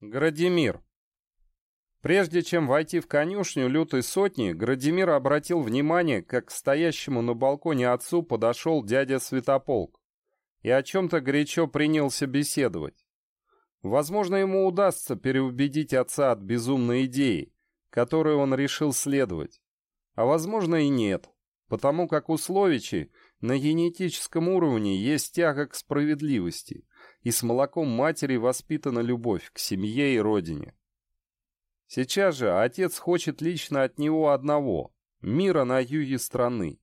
Градимир. Прежде чем войти в конюшню лютой сотни, Градимир обратил внимание, как к стоящему на балконе отцу подошел дядя Святополк и о чем-то горячо принялся беседовать. Возможно, ему удастся переубедить отца от безумной идеи, которой он решил следовать. А возможно и нет, потому как у на генетическом уровне есть тяга к справедливости, и с молоком матери воспитана любовь к семье и родине. Сейчас же отец хочет лично от него одного – мира на юге страны.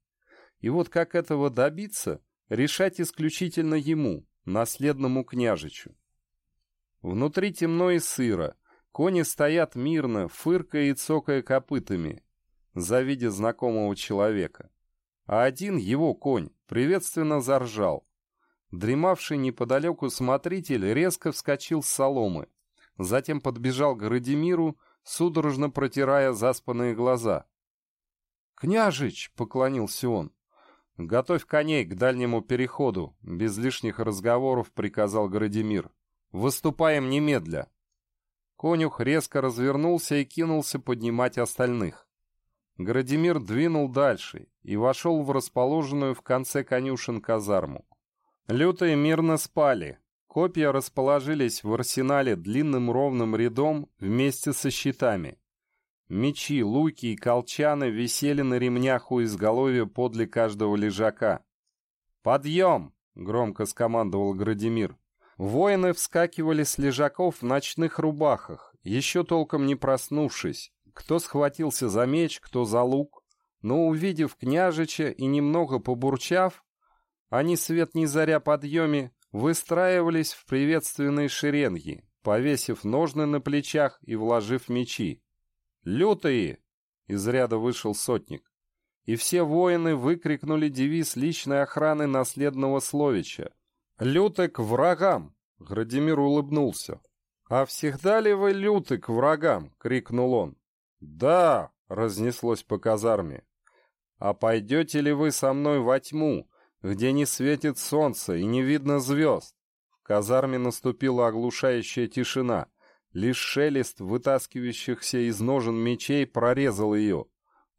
И вот как этого добиться, решать исключительно ему, наследному княжичу. Внутри темно и сыро, кони стоят мирно, фыркая и цокая копытами, завидя знакомого человека. А один, его конь, приветственно заржал. Дремавший неподалеку смотритель резко вскочил с соломы, затем подбежал к Радимиру, судорожно протирая заспанные глаза. «Княжич!» — поклонился он. «Готовь коней к дальнему переходу», — без лишних разговоров приказал Градимир. «Выступаем немедля». Конюх резко развернулся и кинулся поднимать остальных. Градимир двинул дальше и вошел в расположенную в конце конюшен казарму. Лютые мирно спали, Копья расположились в арсенале длинным ровным рядом вместе со щитами. Мечи, луки и колчаны висели на ремнях у изголовья подле каждого лежака. «Подъем!» — громко скомандовал Градимир. Воины вскакивали с лежаков в ночных рубахах, еще толком не проснувшись. Кто схватился за меч, кто за лук. Но, увидев княжича и немного побурчав, они свет не заря подъеме, выстраивались в приветственные шеренги, повесив ножны на плечах и вложив мечи. «Лютые!» — из ряда вышел сотник. И все воины выкрикнули девиз личной охраны наследного Словича. «Люты к врагам!» — Градимир улыбнулся. «А всегда ли вы люты к врагам?» — крикнул он. «Да!» — разнеслось по казарме. «А пойдете ли вы со мной во тьму, где не светит солнце и не видно звезд. В казарме наступила оглушающая тишина. Лишь шелест вытаскивающихся из ножен мечей прорезал ее.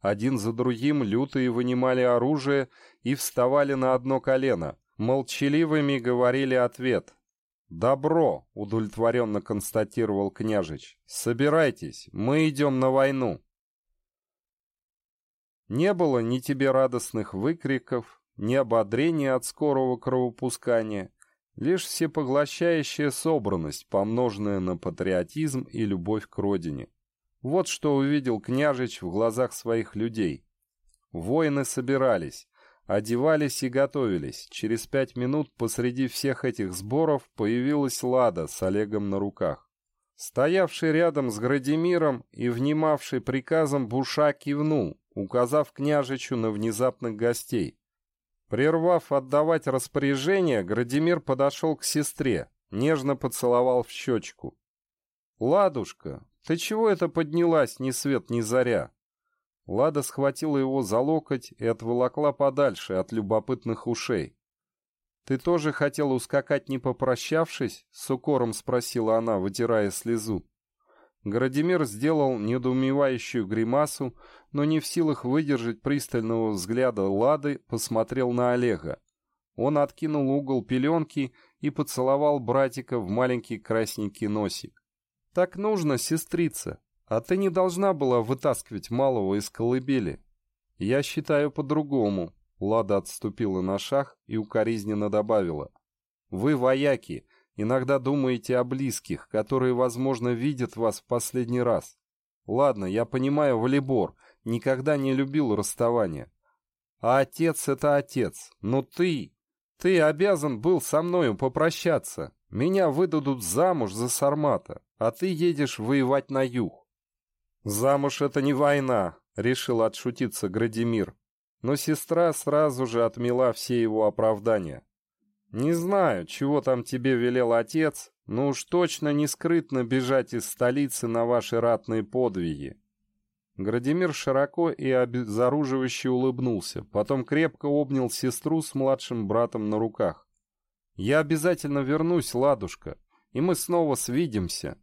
Один за другим лютые вынимали оружие и вставали на одно колено. Молчаливыми говорили ответ. «Добро», — удовлетворенно констатировал княжич. «Собирайтесь, мы идем на войну». Не было ни тебе радостных выкриков, не ободрение от скорого кровопускания, лишь всепоглощающая собранность, помноженная на патриотизм и любовь к родине. Вот что увидел княжич в глазах своих людей. Воины собирались, одевались и готовились. Через пять минут посреди всех этих сборов появилась Лада с Олегом на руках. Стоявший рядом с Градимиром и внимавший приказом Буша кивнул, указав княжичу на внезапных гостей. Прервав отдавать распоряжение, Градимир подошел к сестре, нежно поцеловал в щечку. «Ладушка, ты чего это поднялась ни свет ни заря?» Лада схватила его за локоть и отволокла подальше от любопытных ушей. «Ты тоже хотела ускакать, не попрощавшись?» — с укором спросила она, вытирая слезу. Градимир сделал недоумевающую гримасу, но не в силах выдержать пристального взгляда Лады, посмотрел на Олега. Он откинул угол пеленки и поцеловал братика в маленький красненький носик. «Так нужно, сестрица, а ты не должна была вытаскивать малого из колыбели. Я считаю по-другому». Лада отступила на шаг и укоризненно добавила. «Вы вояки, Иногда думаете о близких, которые, возможно, видят вас в последний раз. Ладно, я понимаю, волейбор, никогда не любил расставания. А отец — это отец. Но ты... Ты обязан был со мною попрощаться. Меня выдадут замуж за Сармата, а ты едешь воевать на юг. Замуж — это не война, — решил отшутиться Градимир. Но сестра сразу же отмела все его оправдания. Не знаю, чего там тебе велел отец, но уж точно не скрытно бежать из столицы на ваши ратные подвиги. Градимир широко и обезоруживающе улыбнулся, потом крепко обнял сестру с младшим братом на руках. «Я обязательно вернусь, ладушка, и мы снова свидимся.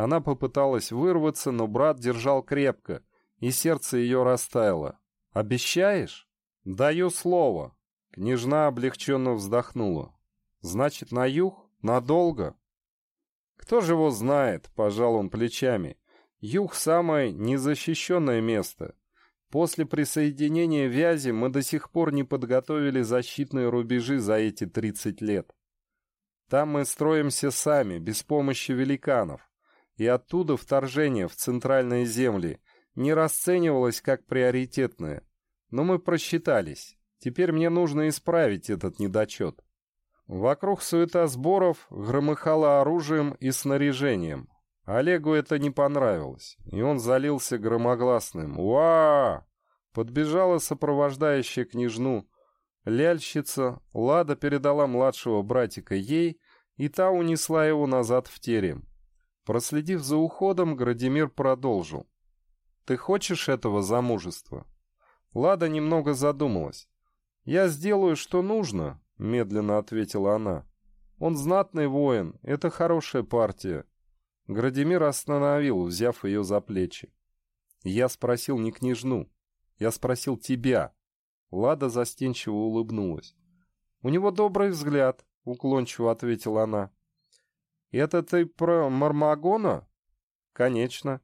Она попыталась вырваться, но брат держал крепко, и сердце ее растаяло. «Обещаешь?» «Даю слово». Княжна облегченно вздохнула. «Значит, на юг? Надолго?» «Кто же его знает?» — пожал он плечами. «Юг — самое незащищенное место. После присоединения Вязи мы до сих пор не подготовили защитные рубежи за эти 30 лет. Там мы строимся сами, без помощи великанов и оттуда вторжение в центральные земли не расценивалось как приоритетное. Но мы просчитались. Теперь мне нужно исправить этот недочет. Вокруг суета сборов громыхало оружием и снаряжением. Олегу это не понравилось, и он залился громогласным «Уа!». Подбежала сопровождающая княжну. Ляльщица Лада передала младшего братика ей, и та унесла его назад в терем. Проследив за уходом, Градимир продолжил. «Ты хочешь этого замужества?» Лада немного задумалась. «Я сделаю, что нужно», — медленно ответила она. «Он знатный воин, это хорошая партия». Градимир остановил, взяв ее за плечи. «Я спросил не княжну, я спросил тебя». Лада застенчиво улыбнулась. «У него добрый взгляд», — уклончиво ответила она. «Это ты про Мармагона?» «Конечно.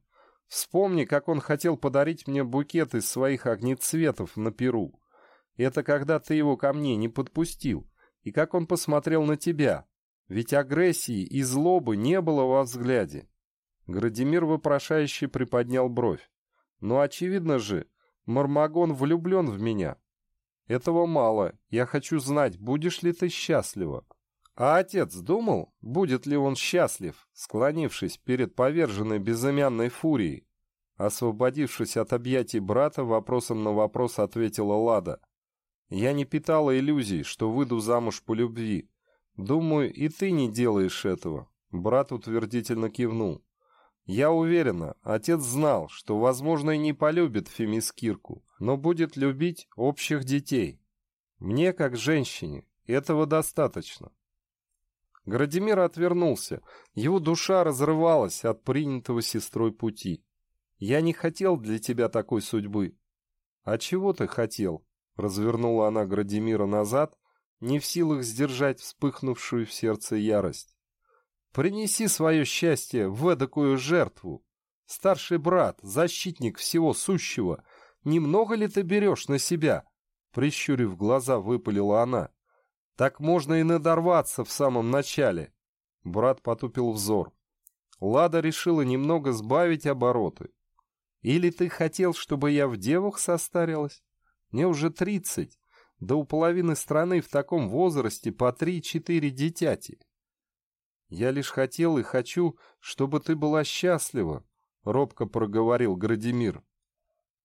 Вспомни, как он хотел подарить мне букет из своих огнецветов на Перу. Это когда ты его ко мне не подпустил, и как он посмотрел на тебя. Ведь агрессии и злобы не было во взгляде». Градимир вопрошающе приподнял бровь. «Но очевидно же, Мармагон влюблен в меня. Этого мало. Я хочу знать, будешь ли ты счастлива». А отец думал, будет ли он счастлив, склонившись перед поверженной безымянной фурией? Освободившись от объятий брата, вопросом на вопрос ответила Лада. «Я не питала иллюзий, что выйду замуж по любви. Думаю, и ты не делаешь этого». Брат утвердительно кивнул. «Я уверена, отец знал, что, возможно, и не полюбит Фемискирку, но будет любить общих детей. Мне, как женщине, этого достаточно. Градимир отвернулся. Его душа разрывалась от принятого сестрой пути. «Я не хотел для тебя такой судьбы». «А чего ты хотел?» Развернула она Градимира назад, не в силах сдержать вспыхнувшую в сердце ярость. «Принеси свое счастье в эдакую жертву. Старший брат, защитник всего сущего, немного ли ты берешь на себя?» Прищурив глаза, выпалила она. Так можно и надорваться в самом начале. Брат потупил взор. Лада решила немного сбавить обороты. Или ты хотел, чтобы я в девах состарилась? Мне уже тридцать. Да у половины страны в таком возрасте по три-четыре детяти. Я лишь хотел и хочу, чтобы ты была счастлива, — робко проговорил Градимир.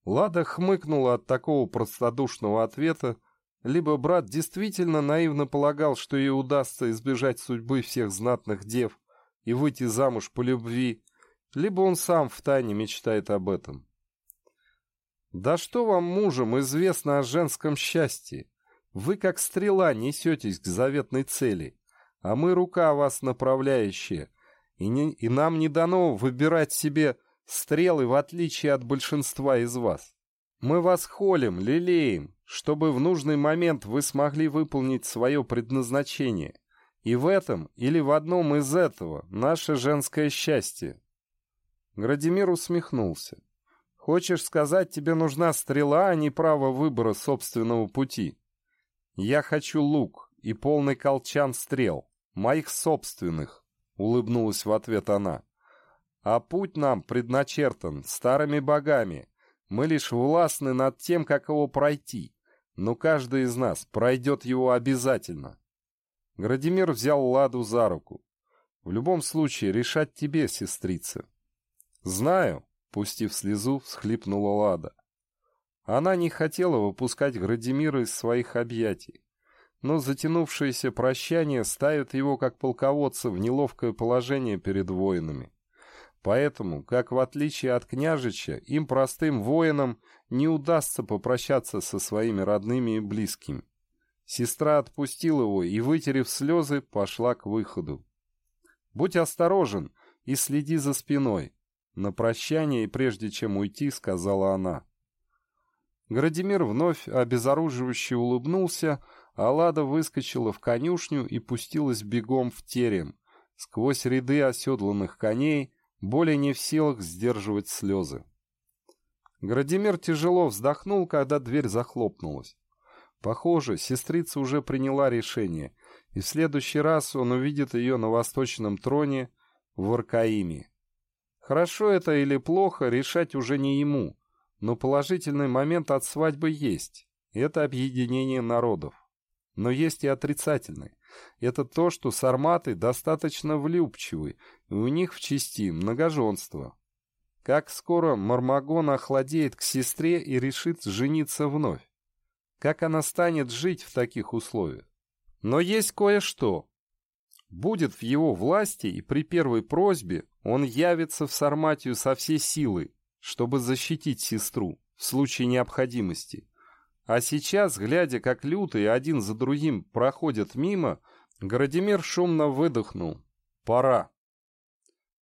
Лада хмыкнула от такого простодушного ответа, либо брат действительно наивно полагал, что ей удастся избежать судьбы всех знатных дев и выйти замуж по любви, либо он сам втайне мечтает об этом. «Да что вам, мужем, известно о женском счастье? Вы, как стрела, несетесь к заветной цели, а мы рука вас направляющая, и, не, и нам не дано выбирать себе стрелы, в отличие от большинства из вас. Мы вас холим, лелеем, чтобы в нужный момент вы смогли выполнить свое предназначение. И в этом или в одном из этого наше женское счастье. Градимир усмехнулся. Хочешь сказать, тебе нужна стрела, а не право выбора собственного пути? Я хочу лук и полный колчан стрел, моих собственных, улыбнулась в ответ она. А путь нам предначертан старыми богами. Мы лишь властны над тем, как его пройти но каждый из нас пройдет его обязательно. Градимир взял Ладу за руку. В любом случае, решать тебе, сестрица. Знаю, пустив слезу, всхлипнула Лада. Она не хотела выпускать Градимира из своих объятий, но затянувшееся прощание ставит его как полководца в неловкое положение перед воинами. Поэтому, как в отличие от княжича, им простым воинам не удастся попрощаться со своими родными и близкими. Сестра отпустила его и, вытерев слезы, пошла к выходу. «Будь осторожен, и следи за спиной. На прощание прежде чем уйти, сказала она. Градимир вновь обезоруживающе улыбнулся, а Лада выскочила в конюшню и пустилась бегом в терем, сквозь ряды оседланных коней, более не в силах сдерживать слезы. Градимир тяжело вздохнул, когда дверь захлопнулась. Похоже, сестрица уже приняла решение, и в следующий раз он увидит ее на восточном троне в Аркаиме. Хорошо это или плохо, решать уже не ему, но положительный момент от свадьбы есть. Это объединение народов. Но есть и отрицательный. Это то, что сарматы достаточно влюбчивы, и у них в части многоженство. Как скоро Мармагон охладеет к сестре и решит жениться вновь? Как она станет жить в таких условиях? Но есть кое-что. Будет в его власти, и при первой просьбе он явится в Сарматию со всей силы, чтобы защитить сестру в случае необходимости. А сейчас, глядя, как лютые один за другим проходят мимо, Градимир шумно выдохнул. Пора.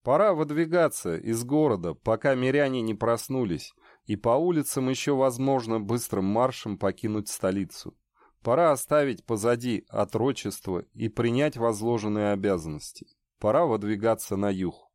Пора выдвигаться из города, пока миряне не проснулись, и по улицам еще возможно быстрым маршем покинуть столицу. Пора оставить позади отрочество и принять возложенные обязанности. Пора выдвигаться на юг.